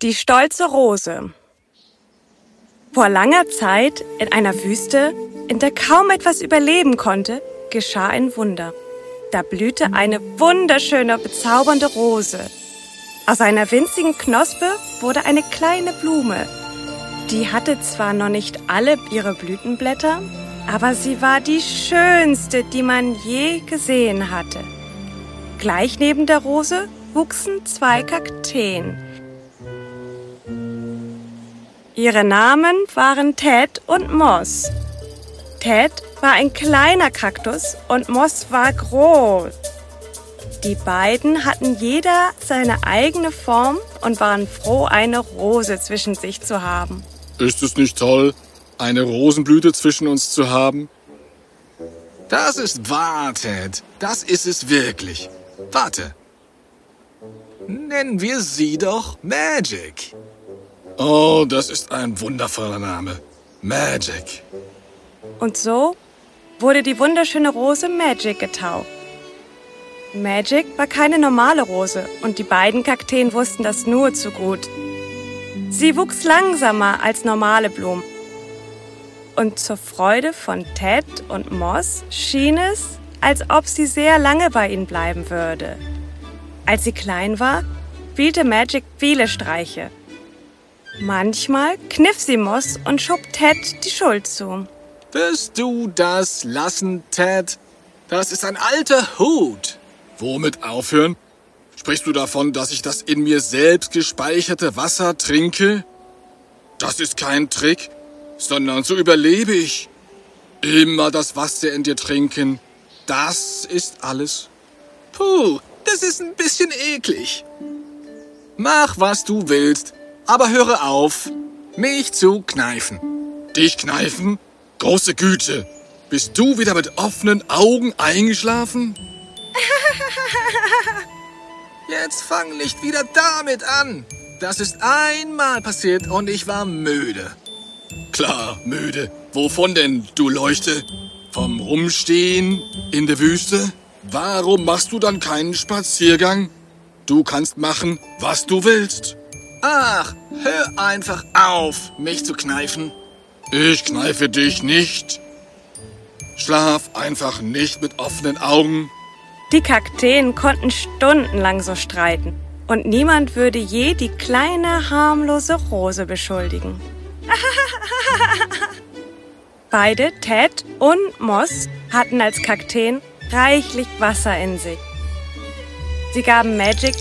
Die stolze Rose. Vor langer Zeit in einer Wüste, in der kaum etwas überleben konnte, geschah ein Wunder. Da blühte eine wunderschöne, bezaubernde Rose. Aus einer winzigen Knospe wurde eine kleine Blume. Die hatte zwar noch nicht alle ihre Blütenblätter, aber sie war die schönste, die man je gesehen hatte. Gleich neben der Rose wuchsen zwei Kakteen. Ihre Namen waren Ted und Moss. Ted war ein kleiner Kaktus und Moss war groß. Die beiden hatten jeder seine eigene Form und waren froh, eine Rose zwischen sich zu haben. Ist es nicht toll, eine Rosenblüte zwischen uns zu haben? Das ist wahr, Ted. Das ist es wirklich. Warte. Nennen wir sie doch Magic. Oh, das ist ein wundervoller Name. Magic. Und so wurde die wunderschöne Rose Magic getauft. Magic war keine normale Rose und die beiden Kakteen wussten das nur zu gut. Sie wuchs langsamer als normale Blumen. Und zur Freude von Ted und Moss schien es, als ob sie sehr lange bei ihnen bleiben würde. Als sie klein war, spielte Magic viele Streiche. Manchmal kniff sie Moss und schob Ted die Schuld zu. Wirst du das lassen, Ted? Das ist ein alter Hut. Womit aufhören? Sprichst du davon, dass ich das in mir selbst gespeicherte Wasser trinke? Das ist kein Trick, sondern so überlebe ich. Immer das Wasser in dir trinken, das ist alles. Puh, das ist ein bisschen eklig. Mach, was du willst, aber höre auf, mich zu kneifen. Dich kneifen? Große Güte. Bist du wieder mit offenen Augen eingeschlafen? Jetzt fang nicht wieder damit an. Das ist einmal passiert und ich war müde. Klar, müde. Wovon denn, du Leuchte? Vom Rumstehen in der Wüste? Warum machst du dann keinen Spaziergang? Du kannst machen, was du willst. Ach, hör einfach auf, mich zu kneifen. Ich kneife dich nicht. Schlaf einfach nicht mit offenen Augen. Die Kakteen konnten stundenlang so streiten und niemand würde je die kleine harmlose Rose beschuldigen. Beide, Ted und Moss, hatten als Kakteen reichlich Wasser in sich. Sie gaben Magic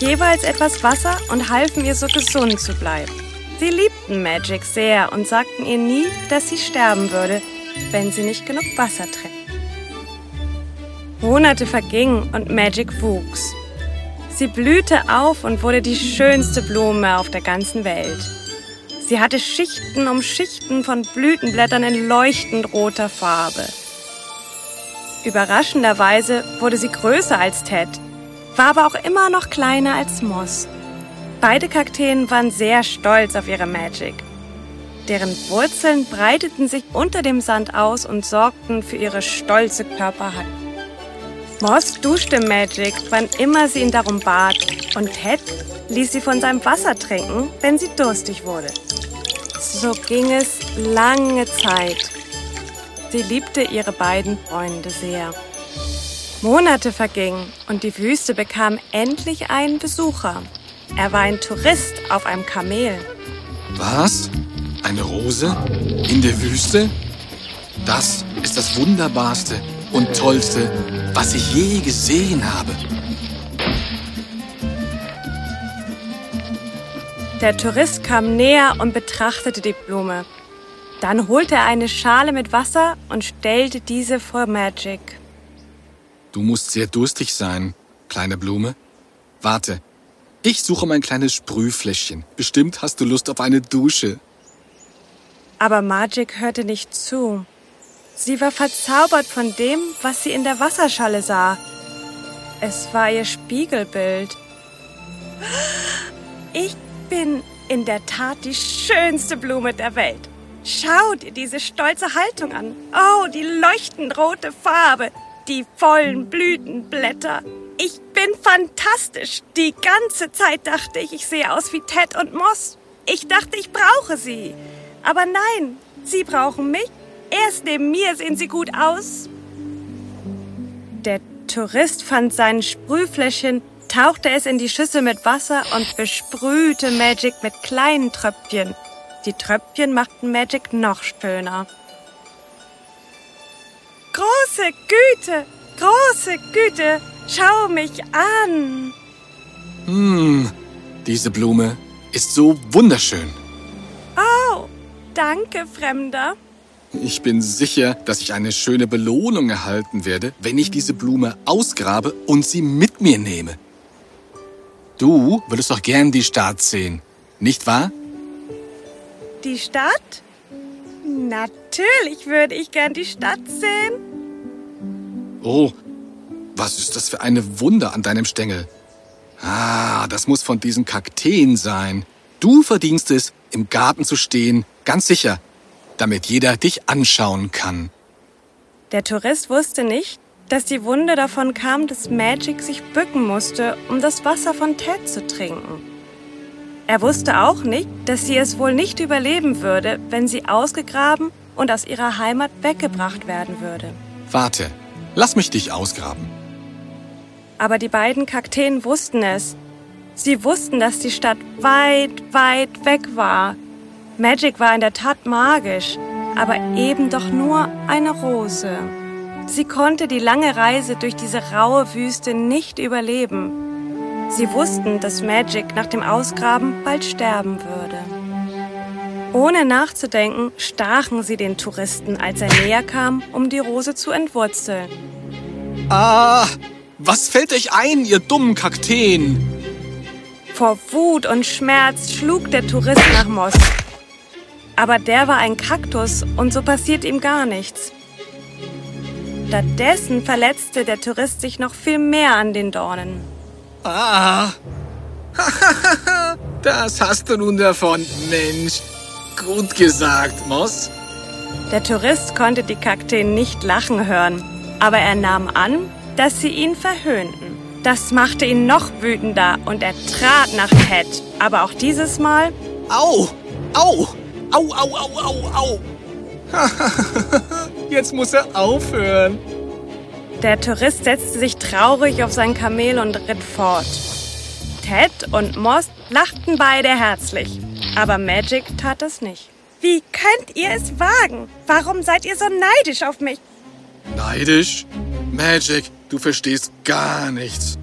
jeweils etwas Wasser und halfen ihr so gesund zu bleiben. Sie liebten Magic sehr und sagten ihr nie, dass sie sterben würde, wenn sie nicht genug Wasser trinkt. Monate vergingen und Magic wuchs. Sie blühte auf und wurde die schönste Blume auf der ganzen Welt. Sie hatte Schichten um Schichten von Blütenblättern in leuchtend roter Farbe. Überraschenderweise wurde sie größer als Ted, war aber auch immer noch kleiner als Moss. Beide Kakteen waren sehr stolz auf ihre Magic. Deren Wurzeln breiteten sich unter dem Sand aus und sorgten für ihre stolze Körperhaltung. Moss duschte Magic, wann immer sie ihn darum bat, und Ted ließ sie von seinem Wasser trinken, wenn sie durstig wurde. So ging es lange Zeit. Sie liebte ihre beiden Freunde sehr. Monate vergingen und die Wüste bekam endlich einen Besucher. Er war ein Tourist auf einem Kamel. Was? Eine Rose? In der Wüste? Das ist das Wunderbarste und Tollste, was ich je gesehen habe. Der Tourist kam näher und betrachtete die Blume. Dann holte er eine Schale mit Wasser und stellte diese vor Magic. Du musst sehr durstig sein, kleine Blume. Warte, ich suche mein kleines Sprühfläschchen. Bestimmt hast du Lust auf eine Dusche. Aber Magic hörte nicht zu. Sie war verzaubert von dem, was sie in der Wasserschale sah. Es war ihr Spiegelbild. Ich bin in der Tat die schönste Blume der Welt. Schau dir diese stolze Haltung an. Oh, die leuchtend rote Farbe. die vollen Blütenblätter. Ich bin fantastisch. Die ganze Zeit dachte ich, ich sehe aus wie Ted und Moss. Ich dachte, ich brauche sie. Aber nein, sie brauchen mich. Erst neben mir sehen sie gut aus. Der Tourist fand sein Sprühfläschchen, tauchte es in die Schüssel mit Wasser und besprühte Magic mit kleinen Tröpfchen. Die Tröpfchen machten Magic noch schöner. Große Güte, große Güte, schau mich an. Hm, diese Blume ist so wunderschön. Oh, danke, Fremder. Ich bin sicher, dass ich eine schöne Belohnung erhalten werde, wenn ich diese Blume ausgrabe und sie mit mir nehme. Du würdest doch gern die Stadt sehen, nicht wahr? Die Stadt? Natürlich würde ich gern die Stadt sehen. Oh, was ist das für eine Wunder an deinem Stängel? Ah, das muss von diesen Kakteen sein. Du verdienst es, im Garten zu stehen, ganz sicher, damit jeder dich anschauen kann. Der Tourist wusste nicht, dass die Wunde davon kam, dass Magic sich bücken musste, um das Wasser von Ted zu trinken. Er wusste auch nicht, dass sie es wohl nicht überleben würde, wenn sie ausgegraben und aus ihrer Heimat weggebracht werden würde. Warte, lass mich dich ausgraben. Aber die beiden Kakteen wussten es. Sie wussten, dass die Stadt weit, weit weg war. Magic war in der Tat magisch, aber eben doch nur eine Rose. Sie konnte die lange Reise durch diese raue Wüste nicht überleben. Sie wussten, dass Magic nach dem Ausgraben bald sterben würde. Ohne nachzudenken, stachen sie den Touristen, als er näher kam, um die Rose zu entwurzeln. Ah, was fällt euch ein, ihr dummen Kakteen? Vor Wut und Schmerz schlug der Tourist nach Moss. Aber der war ein Kaktus und so passiert ihm gar nichts. Stattdessen verletzte der Tourist sich noch viel mehr an den Dornen. Ah, das hast du nun davon, Mensch. Gut gesagt, Moss. Der Tourist konnte die Kakteen nicht lachen hören, aber er nahm an, dass sie ihn verhöhnten. Das machte ihn noch wütender und er trat nach Ted. Aber auch dieses Mal. Au! Au! Au, au, au, au, au! Jetzt muss er aufhören. Der Tourist setzte sich traurig auf sein Kamel und ritt fort. Ted und Moss lachten beide herzlich, aber Magic tat es nicht. Wie könnt ihr es wagen? Warum seid ihr so neidisch auf mich? Neidisch? Magic, du verstehst gar nichts.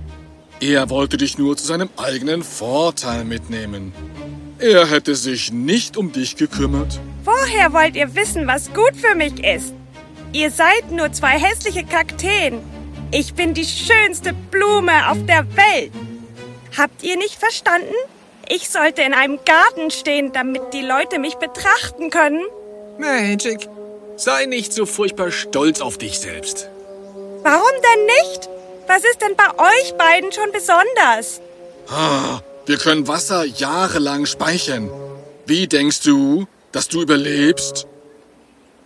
Er wollte dich nur zu seinem eigenen Vorteil mitnehmen. Er hätte sich nicht um dich gekümmert. Woher wollt ihr wissen, was gut für mich ist? Ihr seid nur zwei hässliche Kakteen. Ich bin die schönste Blume auf der Welt. Habt ihr nicht verstanden? Ich sollte in einem Garten stehen, damit die Leute mich betrachten können. Magic, sei nicht so furchtbar stolz auf dich selbst. Warum denn nicht? Was ist denn bei euch beiden schon besonders? Ah, wir können Wasser jahrelang speichern. Wie denkst du, dass du überlebst?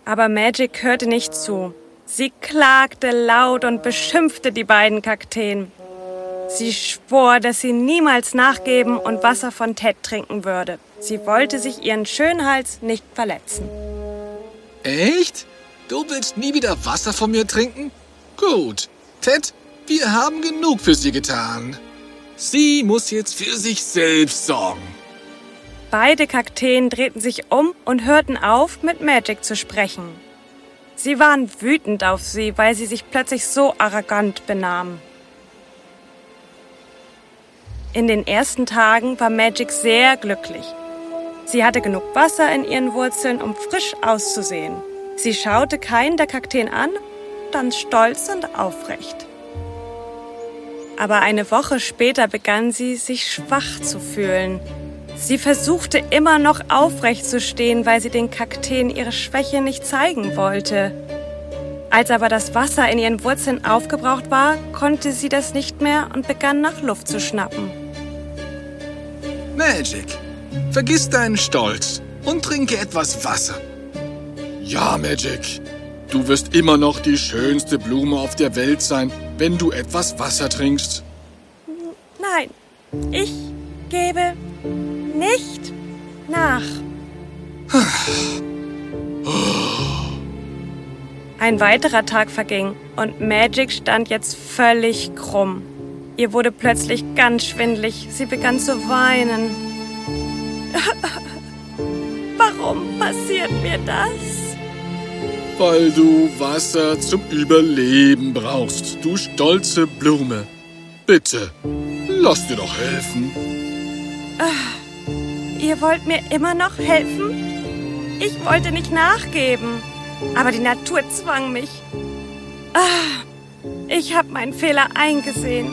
Aber Magic hörte nicht zu. Sie klagte laut und beschimpfte die beiden Kakteen. Sie schwor, dass sie niemals nachgeben und Wasser von Ted trinken würde. Sie wollte sich ihren Schönhals nicht verletzen. Echt? Du willst nie wieder Wasser von mir trinken? Gut. Ted, wir haben genug für sie getan. Sie muss jetzt für sich selbst sorgen. Beide Kakteen drehten sich um und hörten auf, mit Magic zu sprechen. Sie waren wütend auf sie, weil sie sich plötzlich so arrogant benahm. In den ersten Tagen war Magic sehr glücklich. Sie hatte genug Wasser in ihren Wurzeln, um frisch auszusehen. Sie schaute keinen der Kakteen an, dann stolz und aufrecht. Aber eine Woche später begann sie, sich schwach zu fühlen. Sie versuchte immer noch aufrecht zu stehen, weil sie den Kakteen ihre Schwäche nicht zeigen wollte. Als aber das Wasser in ihren Wurzeln aufgebraucht war, konnte sie das nicht mehr und begann nach Luft zu schnappen. Magic, vergiss deinen Stolz und trinke etwas Wasser. Ja, Magic. Du wirst immer noch die schönste Blume auf der Welt sein, wenn du etwas Wasser trinkst. Nein, ich gebe nicht nach. Ein weiterer Tag verging und Magic stand jetzt völlig krumm. Ihr wurde plötzlich ganz schwindlig. Sie begann zu weinen. Warum passiert mir das? Weil du Wasser zum Überleben brauchst, du stolze Blume. Bitte, lass dir doch helfen. Ihr wollt mir immer noch helfen? Ich wollte nicht nachgeben, aber die Natur zwang mich. Ah, ich habe meinen Fehler eingesehen.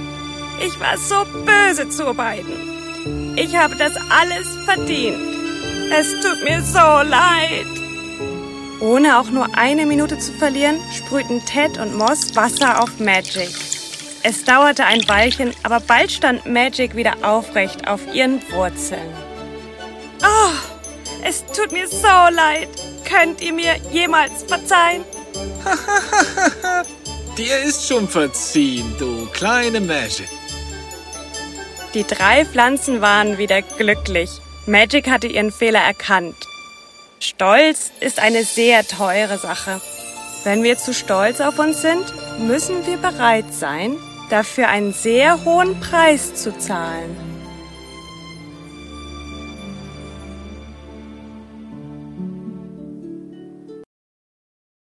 Ich war so böse zu beiden. Ich habe das alles verdient. Es tut mir so leid. Ohne auch nur eine Minute zu verlieren, sprühten Ted und Moss Wasser auf Magic. Es dauerte ein Weilchen, aber bald stand Magic wieder aufrecht auf ihren Wurzeln. Oh, es tut mir so leid. Könnt ihr mir jemals verzeihen? Dir ist schon verziehen, du kleine Magic. Die drei Pflanzen waren wieder glücklich. Magic hatte ihren Fehler erkannt. Stolz ist eine sehr teure Sache. Wenn wir zu stolz auf uns sind, müssen wir bereit sein, dafür einen sehr hohen Preis zu zahlen.